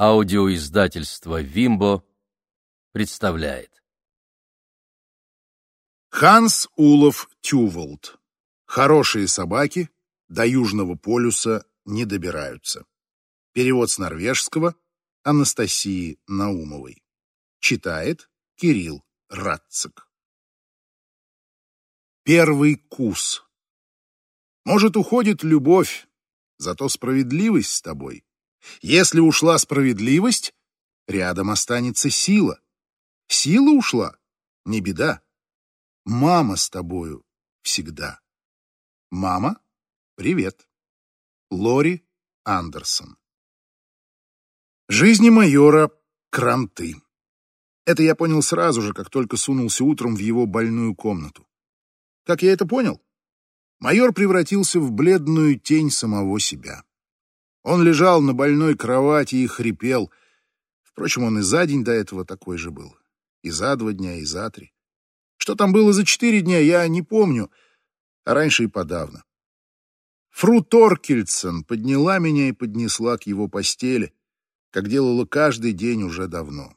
Аудиоиздательство «Вимбо» представляет. Ханс Улов Тюволд. Хорошие собаки до Южного полюса не добираются. Перевод с норвежского Анастасии Наумовой. Читает Кирилл Радцик. Первый кус. Может, уходит любовь, зато справедливость с тобой если ушла справедливость, рядом останется сила. Сила ушла, не беда. Мама с тобою всегда. Мама, привет. Лори Андерсон. Жизни майора кранты. Это я понял сразу же, как только сунулся утром в его больную комнату. Как я это понял? Майор превратился в бледную тень самого себя. Он лежал на больной кровати и хрипел. Впрочем, он и за день до этого такой же был. И за два дня, и за три. Что там было за четыре дня, я не помню, а раньше и подавно. Фру Торкельсон подняла меня и поднесла к его постели, как делала каждый день уже давно.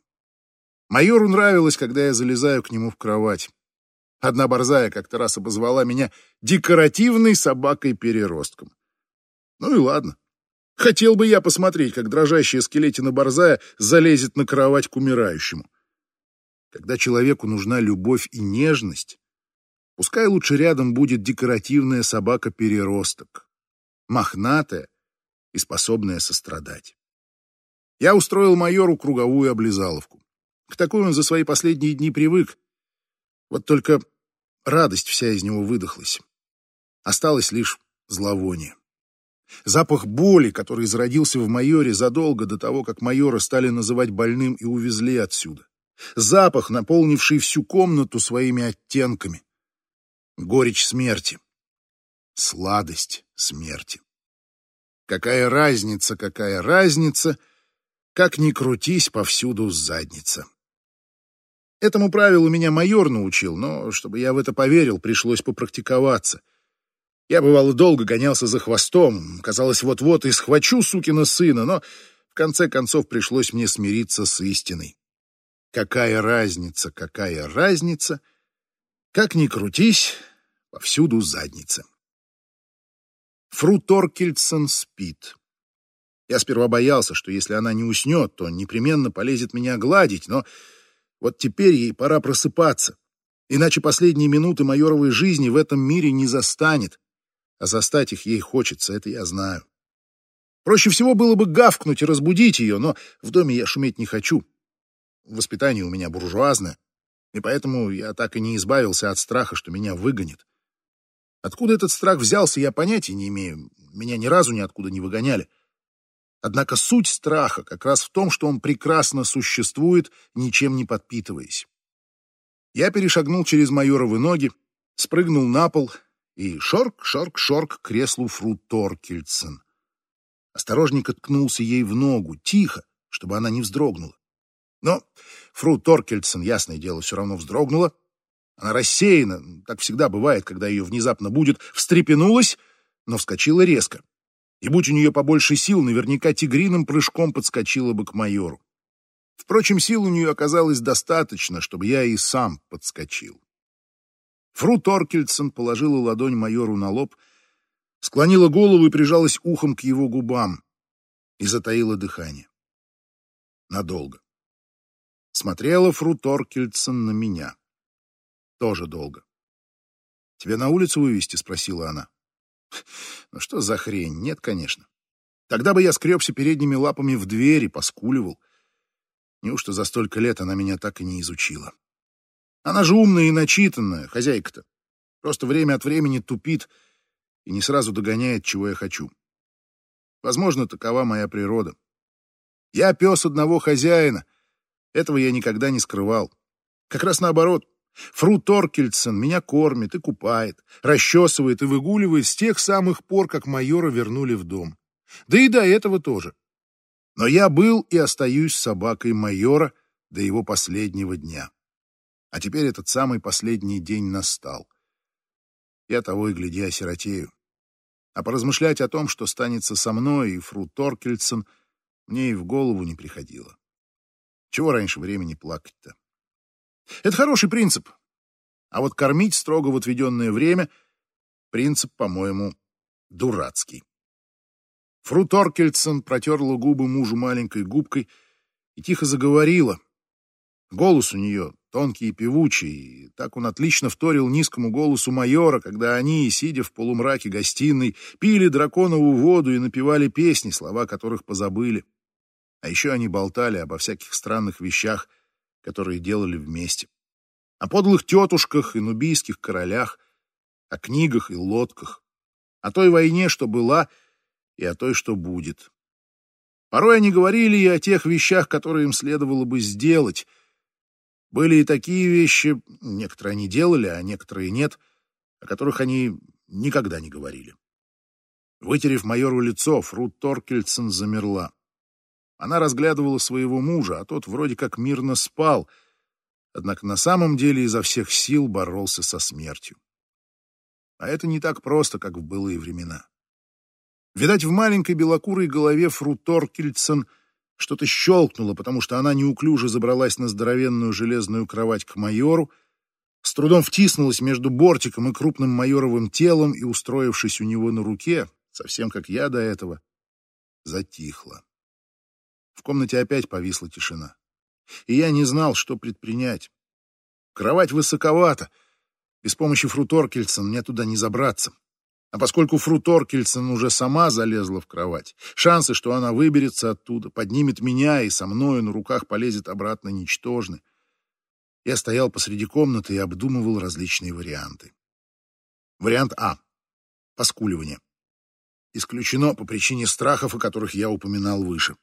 Майору нравилось, когда я залезаю к нему в кровать. Одна борзая как-то раз обозвала меня декоративной собакой-переростком. Ну и ладно. Хотел бы я посмотреть, как дрожащая скелетина борзая залезет на кровать к умирающему. Когда человеку нужна любовь и нежность, пускай лучше рядом будет декоративная собака-переросток, мохнатая и способная сострадать. Я устроил майору круговую облизаловку. К такой он за свои последние дни привык. Вот только радость вся из него выдохлась. Осталось лишь зловоние. Запах боли, который зародился в майоре задолго до того, как майора стали называть больным и увезли отсюда. Запах, наполнивший всю комнату своими оттенками. Горечь смерти. Сладость смерти. Какая разница, какая разница, как ни крутись, повсюду задница. Этому правилу меня майор научил, но, чтобы я в это поверил, пришлось попрактиковаться. Я, бывало, долго гонялся за хвостом. Казалось, вот-вот и схвачу сукина сына, но в конце концов пришлось мне смириться с истиной. Какая разница, какая разница? Как ни крутись, повсюду задница. Фру Торкельсон спит. Я сперва боялся, что если она не уснет, то непременно полезет меня гладить, но вот теперь ей пора просыпаться. Иначе последние минуты майоровой жизни в этом мире не застанет а застать их ей хочется, это я знаю. Проще всего было бы гавкнуть и разбудить ее, но в доме я шуметь не хочу. Воспитание у меня буржуазное, и поэтому я так и не избавился от страха, что меня выгонят. Откуда этот страх взялся, я понятия не имею. Меня ни разу ниоткуда не выгоняли. Однако суть страха как раз в том, что он прекрасно существует, ничем не подпитываясь. Я перешагнул через майоровы ноги, спрыгнул на пол и шорк-шорк-шорк к креслу фру Торкельсен. Осторожненько ткнулся ей в ногу, тихо, чтобы она не вздрогнула. Но фру Торкельсен, ясное дело, все равно вздрогнула. Она рассеяна, так всегда бывает, когда ее внезапно будет, встрепенулась, но вскочила резко. И будь у нее побольше сил, наверняка тигриным прыжком подскочила бы к майору. Впрочем, сил у нее оказалось достаточно, чтобы я и сам подскочил. Фру Торкельсон положила ладонь майору на лоб, склонила голову и прижалась ухом к его губам и затаила дыхание. Надолго. Смотрела Фру Торкельсон на меня. Тоже долго. «Тебя на улицу вывести?» — спросила она. «Ну что за хрень? Нет, конечно. Тогда бы я скребся передними лапами в дверь и поскуливал. Неужто за столько лет она меня так и не изучила?» Она же умная и начитанная, хозяйка-то. Просто время от времени тупит и не сразу догоняет, чего я хочу. Возможно, такова моя природа. Я пес одного хозяина. Этого я никогда не скрывал. Как раз наоборот. Фру Торкельсон меня кормит и купает, расчесывает и выгуливает с тех самых пор, как майора вернули в дом. Да и до этого тоже. Но я был и остаюсь собакой майора до его последнего дня. А теперь этот самый последний день настал. Я того и гляди осиротею. А поразмышлять о том, что станется со мной и Фру Торкельсон, мне и в голову не приходило. Чего раньше времени плакать-то? Это хороший принцип. А вот кормить строго в отведенное время — принцип, по-моему, дурацкий. Фру Торкельсон протерла губы мужу маленькой губкой и тихо заговорила. Голос у нее тонкий и певучий, и так он отлично вторил низкому голосу майора, когда они, сидя в полумраке гостиной, пили драконовую воду и напевали песни, слова которых позабыли. А еще они болтали обо всяких странных вещах, которые делали вместе. О подлых тетушках и нубийских королях, о книгах и лодках, о той войне, что была, и о той, что будет. Порой они говорили и о тех вещах, которые им следовало бы сделать. Были и такие вещи, некоторые они делали, а некоторые нет, о которых они никогда не говорили. Вытерев майору лицо, Фрут Торкельсон замерла. Она разглядывала своего мужа, а тот вроде как мирно спал, однако на самом деле изо всех сил боролся со смертью. А это не так просто, как в былые времена. Видать, в маленькой белокурой голове Фру Торкельсон что-то щелкнуло, потому что она неуклюже забралась на здоровенную железную кровать к майору, с трудом втиснулась между бортиком и крупным майоровым телом и, устроившись у него на руке, совсем как я до этого, затихла. В комнате опять повисла тишина. И я не знал, что предпринять. Кровать высоковата. Без помощи Фру Торкельсон мне туда не забраться. А поскольку Фру Торкельсон уже сама залезла в кровать, шансы, что она выберется оттуда, поднимет меня и со мною на руках полезет обратно, ничтожны. Я стоял посреди комнаты и обдумывал различные варианты. Вариант А. Поскуливание. Исключено по причине страхов, о которых я упоминал выше.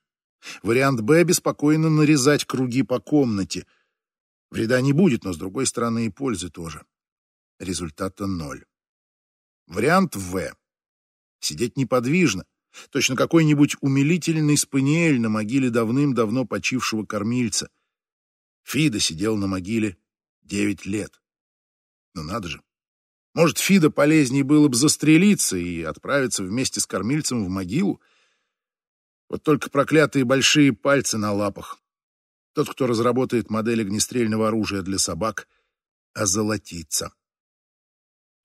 Вариант Б — беспокойно нарезать круги по комнате. Вреда не будет, но, с другой стороны, и пользы тоже. Результата ноль. Вариант В. Сидеть неподвижно. Точно какой-нибудь умилительный спаниель на могиле давным-давно почившего кормильца. Фида сидел на могиле девять лет. Ну надо же. Может, Фида полезнее было бы застрелиться и отправиться вместе с кормильцем в могилу? Вот только проклятые большие пальцы на лапах. Тот, кто разработает модель огнестрельного оружия для собак, озолотится.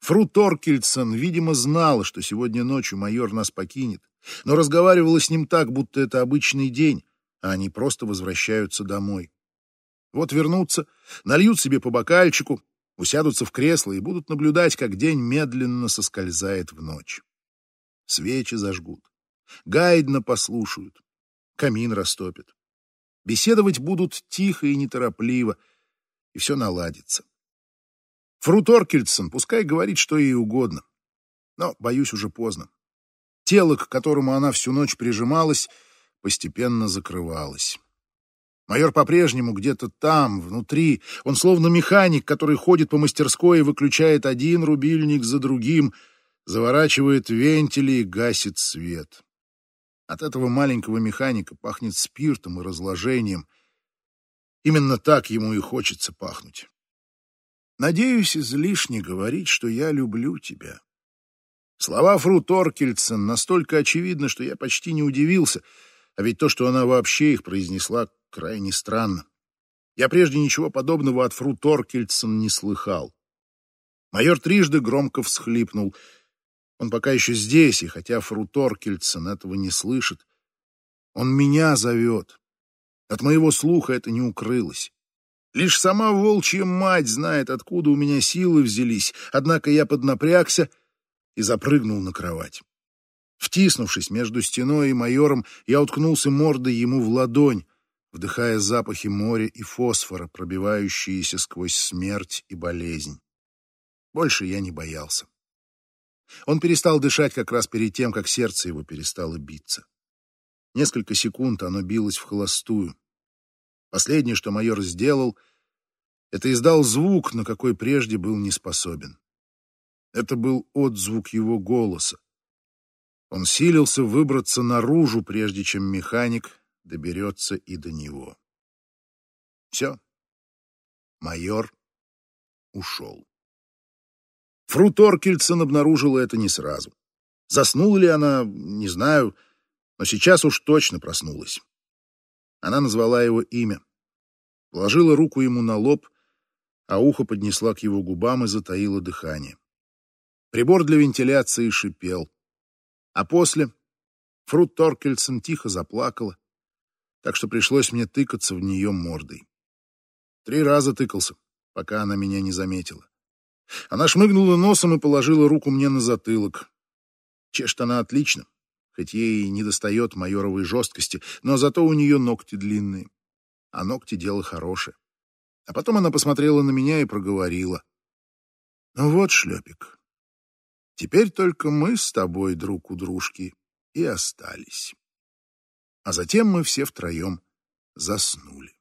Фру Торкельсон, видимо, знала, что сегодня ночью майор нас покинет, но разговаривала с ним так, будто это обычный день, а они просто возвращаются домой. Вот вернутся, нальют себе по бокальчику, усядутся в кресло и будут наблюдать, как день медленно соскользает в ночь. Свечи зажгут, гайдно послушают, камин растопят. Беседовать будут тихо и неторопливо, и все наладится. Фру Торкельсон пускай говорит, что ей угодно. Но, боюсь, уже поздно. Тело, к которому она всю ночь прижималась, постепенно закрывалось. Майор по-прежнему где-то там, внутри. Он словно механик, который ходит по мастерской и выключает один рубильник за другим, заворачивает вентили и гасит свет. От этого маленького механика пахнет спиртом и разложением. Именно так ему и хочется пахнуть. Надеюсь, излишне говорить, что я люблю тебя. Слова Фру Торкельсон настолько очевидны, что я почти не удивился, а ведь то, что она вообще их произнесла, крайне странно. Я прежде ничего подобного от Фру Торкельсон не слыхал. Майор трижды громко всхлипнул. Он пока еще здесь, и хотя Фру Торкельсон этого не слышит, он меня зовет. От моего слуха это не укрылось. Лишь сама волчья мать знает, откуда у меня силы взялись, однако я поднапрягся и запрыгнул на кровать. Втиснувшись между стеной и майором, я уткнулся мордой ему в ладонь, вдыхая запахи моря и фосфора, пробивающиеся сквозь смерть и болезнь. Больше я не боялся. Он перестал дышать как раз перед тем, как сердце его перестало биться. Несколько секунд оно билось в холостую. Последнее, что майор сделал, это издал звук, на какой прежде был не способен. Это был отзвук его голоса. Он силился выбраться наружу, прежде чем механик доберется и до него. Все. Майор ушел. Фру Торкельсон обнаружила это не сразу. Заснула ли она, не знаю, Но сейчас уж точно проснулась. Она назвала его имя, положила руку ему на лоб, а ухо поднесла к его губам и затаила дыхание. Прибор для вентиляции шипел. А после Фрут Торкельсон тихо заплакала, так что пришлось мне тыкаться в нее мордой. Три раза тыкался, пока она меня не заметила. Она шмыгнула носом и положила руку мне на затылок. Чешет она отлично, хоть ей не достает майоровой жесткости, но зато у нее ногти длинные. А ногти — дело хорошее. А потом она посмотрела на меня и проговорила. «Ну вот, шлепик, теперь только мы с тобой друг у дружки и остались». А затем мы все втроем заснули.